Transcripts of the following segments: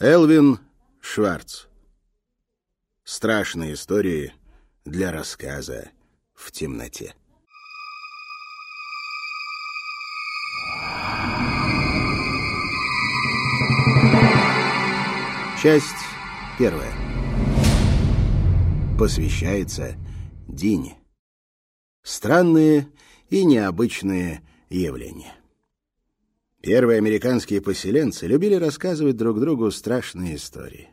Элвин Шварц. Страшные истории для рассказа в темноте. Часть первая. Посвящается Дине. Странные и необычные явления. Первые американские поселенцы любили рассказывать друг другу страшные истории.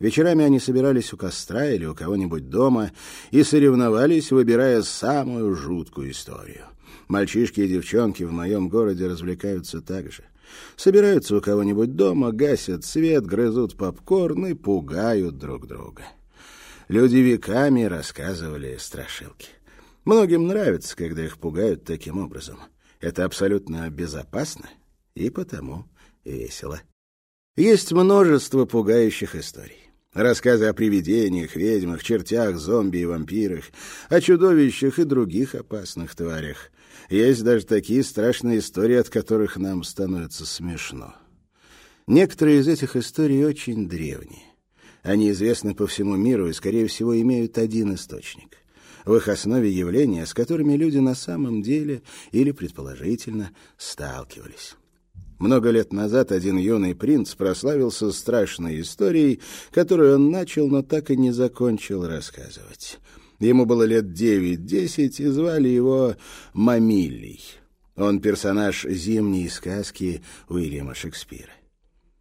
Вечерами они собирались у костра или у кого-нибудь дома и соревновались, выбирая самую жуткую историю. Мальчишки и девчонки в моем городе развлекаются так же. Собираются у кого-нибудь дома, гасят свет, грызут попкорн и пугают друг друга. Люди веками рассказывали страшилки. Многим нравится, когда их пугают таким образом. Это абсолютно безопасно и потому весело. Есть множество пугающих историй. Рассказы о привидениях, ведьмах, чертях, зомби и вампирах, о чудовищах и других опасных тварях. Есть даже такие страшные истории, от которых нам становится смешно. Некоторые из этих историй очень древние. Они известны по всему миру и, скорее всего, имеют один источник. В их основе явления, с которыми люди на самом деле или предположительно сталкивались. Много лет назад один юный принц прославился страшной историей, которую он начал, но так и не закончил рассказывать. Ему было лет девять-десять, и звали его Мамиллий. Он персонаж зимней сказки Уильяма Шекспира.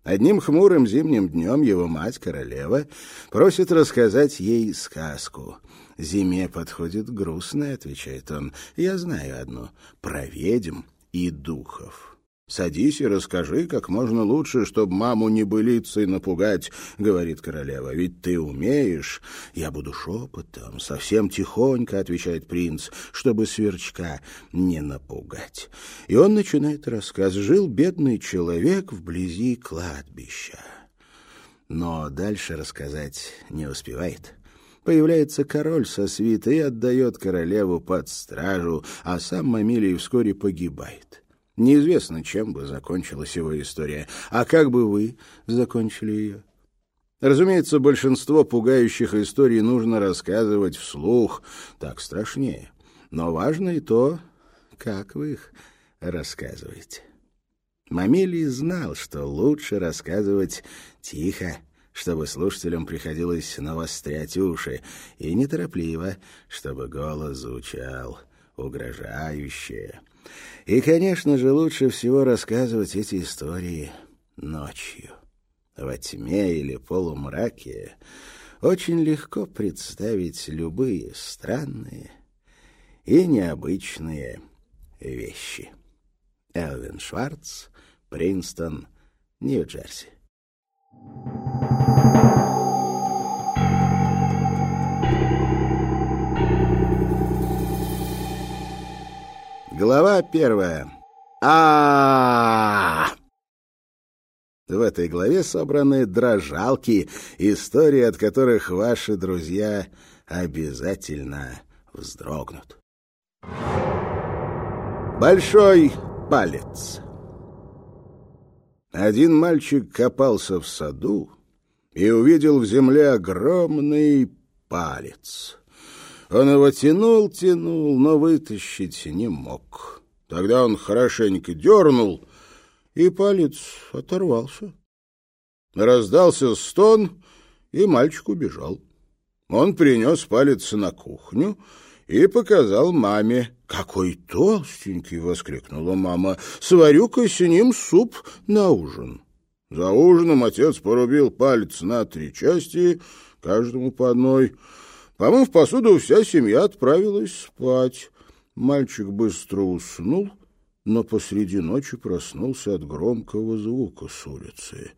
Одним хмурым зимним днем его мать, королева, просит рассказать ей сказку. «Зиме подходит грустная», — отвечает он. «Я знаю одну — про ведьм и духов». «Садись и расскажи как можно лучше, чтобы маму не былицей напугать», — говорит королева. «Ведь ты умеешь». «Я буду шепотом, совсем тихонько», — отвечает принц, «чтобы сверчка не напугать». И он начинает рассказ. Жил бедный человек вблизи кладбища. Но дальше рассказать не успевает. Появляется король со свитой и отдает королеву под стражу, а сам Мамилий вскоре погибает. Неизвестно, чем бы закончилась его история. А как бы вы закончили ее? Разумеется, большинство пугающих историй нужно рассказывать вслух, так страшнее. Но важно и то, как вы их рассказываете. Мамелий знал, что лучше рассказывать тихо, чтобы слушателям приходилось навострять уши, и неторопливо, чтобы голос звучал угрожающе. И, конечно же, лучше всего рассказывать эти истории ночью. Во тьме или полумраке очень легко представить любые странные и необычные вещи. Элвин Шварц, Принстон, Нью-Джерси. Глава первая. а В этой главе собраны дрожалки, истории от которых ваши друзья обязательно вздрогнут. Большой палец. Один мальчик копался в саду и увидел в земле огромный палец. Он его тянул, тянул, но вытащить не мог. Тогда он хорошенько дернул, и палец оторвался. Раздался стон, и мальчик убежал. Он принес палец на кухню и показал маме. «Какой толстенький!» — воскликнула мама. «Сварю-ка с ним суп на ужин». За ужином отец порубил палец на три части, каждому по одной — Помыв посуду, вся семья отправилась спать. Мальчик быстро уснул, но посреди ночи проснулся от громкого звука с улицы.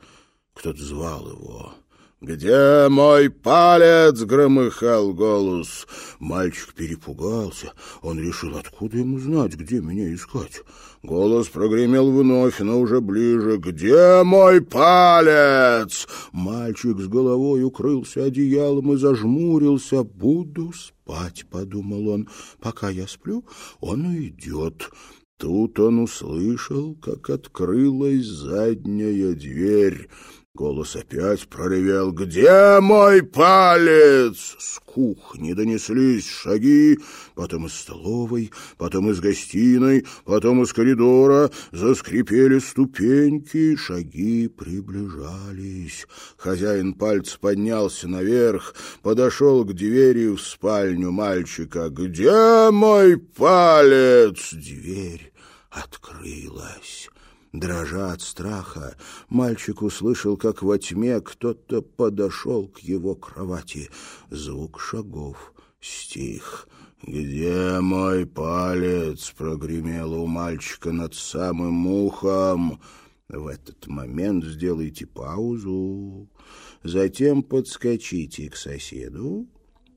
Кто-то звал его. «Где мой палец?» — громыхал голос. Мальчик перепугался. Он решил, откуда ему знать, где меня искать. Голос прогремел вновь, но уже ближе. «Где мой палец?» Мальчик с головой укрылся одеялом и зажмурился. «Буду спать», — подумал он. «Пока я сплю, он уйдет». Тут он услышал, как открылась задняя дверь. Голос опять проревел «Где мой палец?» С кухни донеслись шаги, потом из столовой, потом из гостиной, потом из коридора. Заскрипели ступеньки, шаги приближались. Хозяин пальц поднялся наверх, подошел к двери в спальню мальчика. «Где мой палец?» Дверь открылась. Дрожа от страха, мальчик услышал, как во тьме кто-то подошел к его кровати. Звук шагов стих. «Где мой палец?» — прогремело у мальчика над самым ухом. В этот момент сделайте паузу, затем подскочите к соседу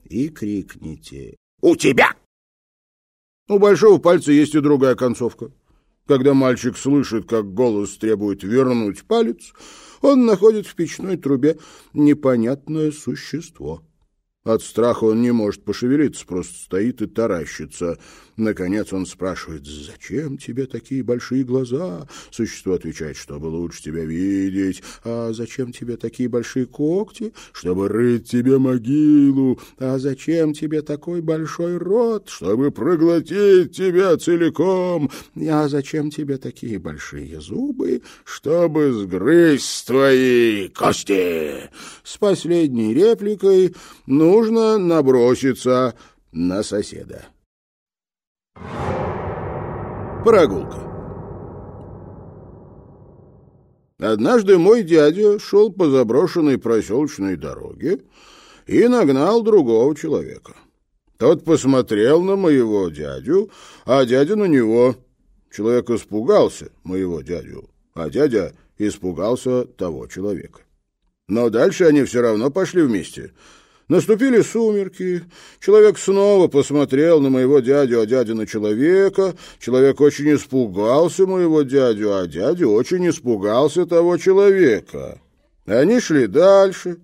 и крикните «У тебя!». У большого пальца есть и другая концовка. Когда мальчик слышит, как голос требует вернуть палец, он находит в печной трубе непонятное существо. От страха он не может пошевелиться, просто стоит и таращится. Наконец он спрашивает, «Зачем тебе такие большие глаза?» Существо отвечает, «Чтобы лучше тебя видеть». «А зачем тебе такие большие когти?» «Чтобы рыть тебе могилу». «А зачем тебе такой большой рот?» «Чтобы проглотить тебя целиком». «А зачем тебе такие большие зубы?» «Чтобы сгрызть твои кости». С последней репликой нужно наброситься на соседа. Прогулка. Однажды мой дядя шел по заброшенной проселочной дороге и нагнал другого человека. Тот посмотрел на моего дядю, а дядя на него. Человек испугался моего дядю, а дядя испугался того человека. Но дальше они все равно пошли вместе — Наступили сумерки. Человек снова посмотрел на моего дядю, а дядя на человека. Человек очень испугался моего дядю, а дядя очень испугался того человека. Они шли дальше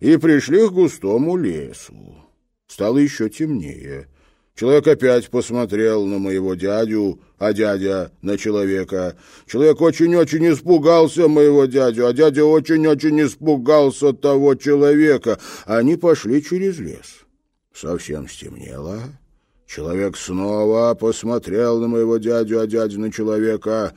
и пришли к густому лесу. Стало еще темнее. Человек опять посмотрел на моего дядю, а дядя на человека. Человек очень-очень испугался моего дядю, а дядя очень-очень испугался того человека. Они пошли через лес. Совсем стемнело. Человек снова посмотрел на моего дядю, а дядя на человека.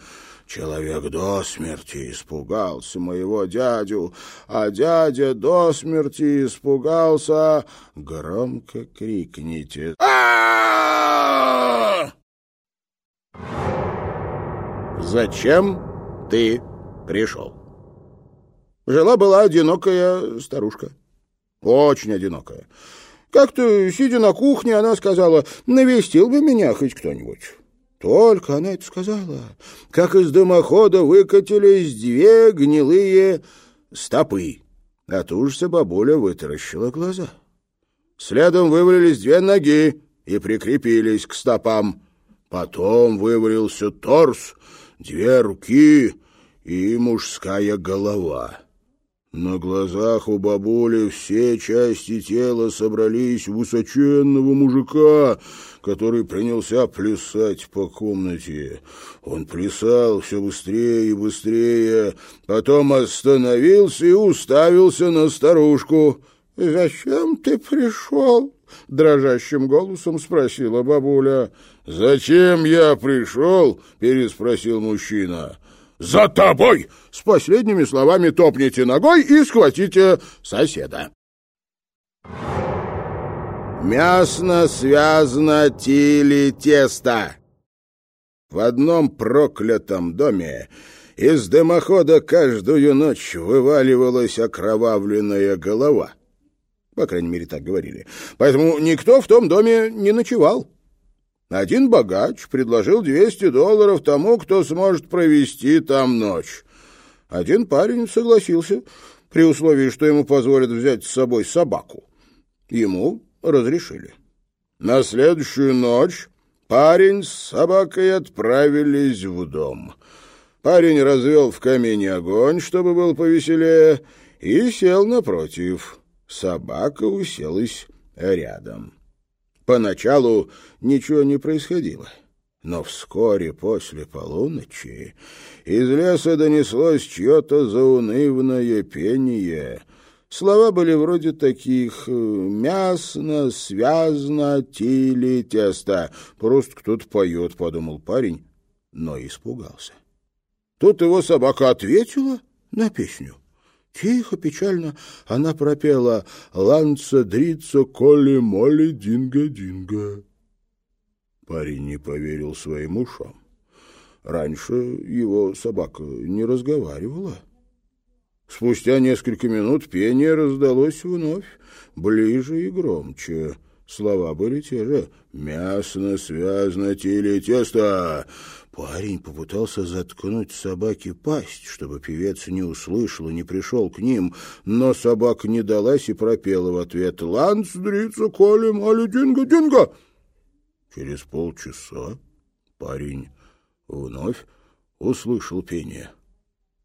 Человек до смерти испугался моего дядю, а дядя до смерти испугался. Громко крикните. а Зачем ты пришел? Жила-была одинокая старушка. Очень одинокая. Как-то, сидя на кухне, она сказала, навестил бы меня хоть кто-нибудь. Только она это сказала, как из дымохода выкатились две гнилые стопы. От ужаса бабуля вытаращила глаза. Следом вывалились две ноги и прикрепились к стопам. Потом вывалился торс, две руки и мужская голова. На глазах у бабули все части тела собрались у высоченного мужика, который принялся плясать по комнате. Он плясал все быстрее и быстрее, потом остановился и уставился на старушку. «Зачем ты пришел?» — дрожащим голосом спросила бабуля. «Зачем я пришел?» — переспросил мужчина. «За тобой!» С последними словами топните ногой и схватите соседа. Мясно связано тили тесто. В одном проклятом доме из дымохода каждую ночь вываливалась окровавленная голова. По крайней мере, так говорили. Поэтому никто в том доме не ночевал. Один богач предложил 200 долларов тому, кто сможет провести там ночь. Один парень согласился, при условии, что ему позволят взять с собой собаку. Ему разрешили. На следующую ночь парень с собакой отправились в дом. Парень развел в камине огонь, чтобы был повеселее, и сел напротив. Собака уселась рядом. Поначалу ничего не происходило. Но вскоре после полуночи из леса донеслось чье-то заунывное пение. Слова были вроде таких «мясно», «связно», «тили», «тесто». Просто кто-то поет, подумал парень, но испугался. Тут его собака ответила на песню. Тихо, печально она пропела «Ланца, дрица, коли, моли, динго-динго». Парень не поверил своим ушам. Раньше его собака не разговаривала. Спустя несколько минут пение раздалось вновь, ближе и громче. Слова были те же «Мясно, связано, теле, тесто». Парень попытался заткнуть собаке пасть, чтобы певец не услышал и не пришел к ним, но собака не далась и пропела в ответ «Ланц, дрица, коли, мали, динго, динго». Через полчаса парень вновь услышал пение.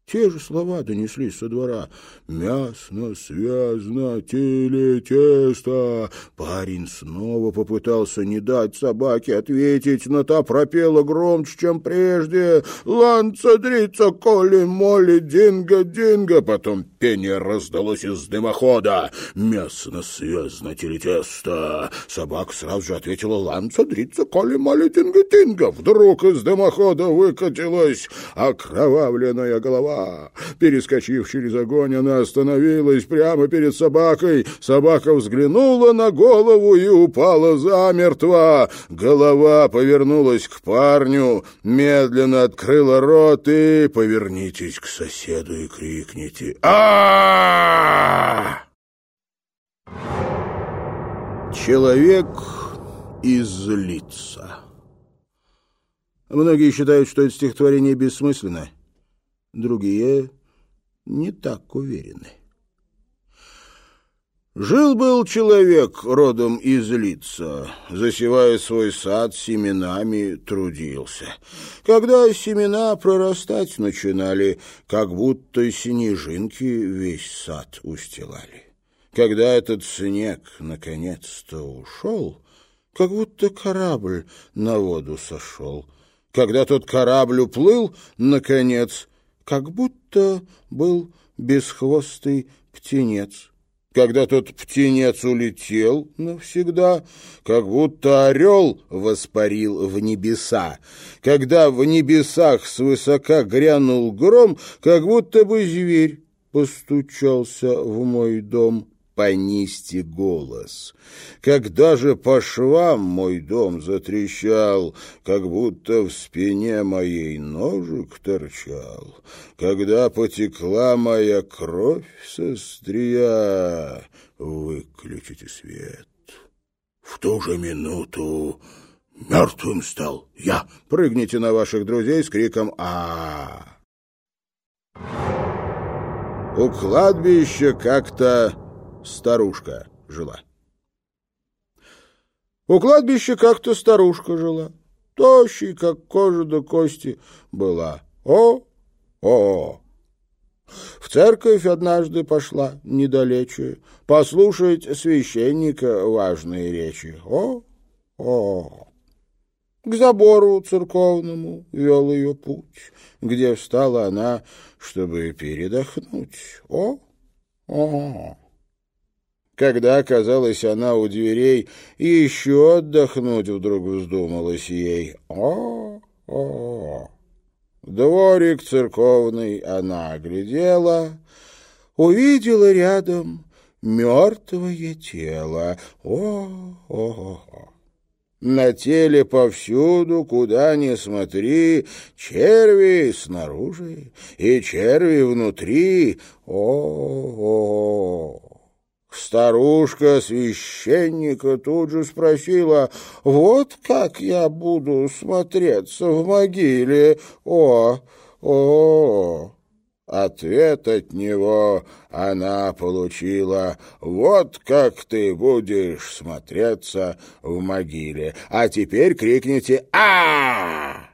Те же слова донеслись со двора. «Мясно, связно, теле, тесто». Парень снова попытался не дать собаке ответить, но та пропела громче, чем прежде. «Ланца, дрица, коли, моли, динго, динго». Потом пение раздалось из дымохода. «Мясно, связно, теле, тесто». Собака сразу же ответила «Ланца, дрица, коли, моли, динго, динго». Вдруг из дымохода выкатилась окровавленная голова голова. Перескочив через огонь, она остановилась прямо перед собакой. Собака взглянула на голову и упала замертво. Голова повернулась к парню, медленно открыла рот и повернитесь к соседу и крикните а Человек излится. Многие считают, что это стихотворение бессмысленно другие не так уверены. Жил-был человек родом из лица, засевая свой сад семенами, трудился. Когда семена прорастать начинали, как будто снежинки весь сад устилали. Когда этот снег наконец-то ушел, как будто корабль на воду сошел. Когда тот корабль уплыл, наконец, как будто был бесхвостый птенец. Когда тот птенец улетел навсегда, как будто орел воспарил в небеса. Когда в небесах свысока грянул гром, как будто бы зверь постучался в мой дом понисти голос. Когда же по швам мой дом затрещал, как будто в спине моей ножик торчал, когда потекла моя кровь со стрия, выключите свет. В ту же минуту мертвым стал я. Прыгните на ваших друзей с криком а. У кладбища как-то старушка жила. У кладбища как-то старушка жила, тощей, как кожа до кости была. О, о, в церковь однажды пошла недалече, послушать священника важные речи. О, о, к забору церковному вел ее путь, где встала она, чтобы передохнуть. О, о, когда оказалась она у дверей, еще отдохнуть вдруг вздумалась ей. О, о, Дворик церковный она оглядела, увидела рядом мертвое тело. О, о, о. На теле повсюду, куда ни смотри, черви снаружи и черви внутри. О, -о, -о. Старушка священника тут же спросила, «Вот как я буду смотреться в могиле? О, о, Ответ от него она получила «Вот как ты будешь смотреться в могиле». А теперь крикните «А!»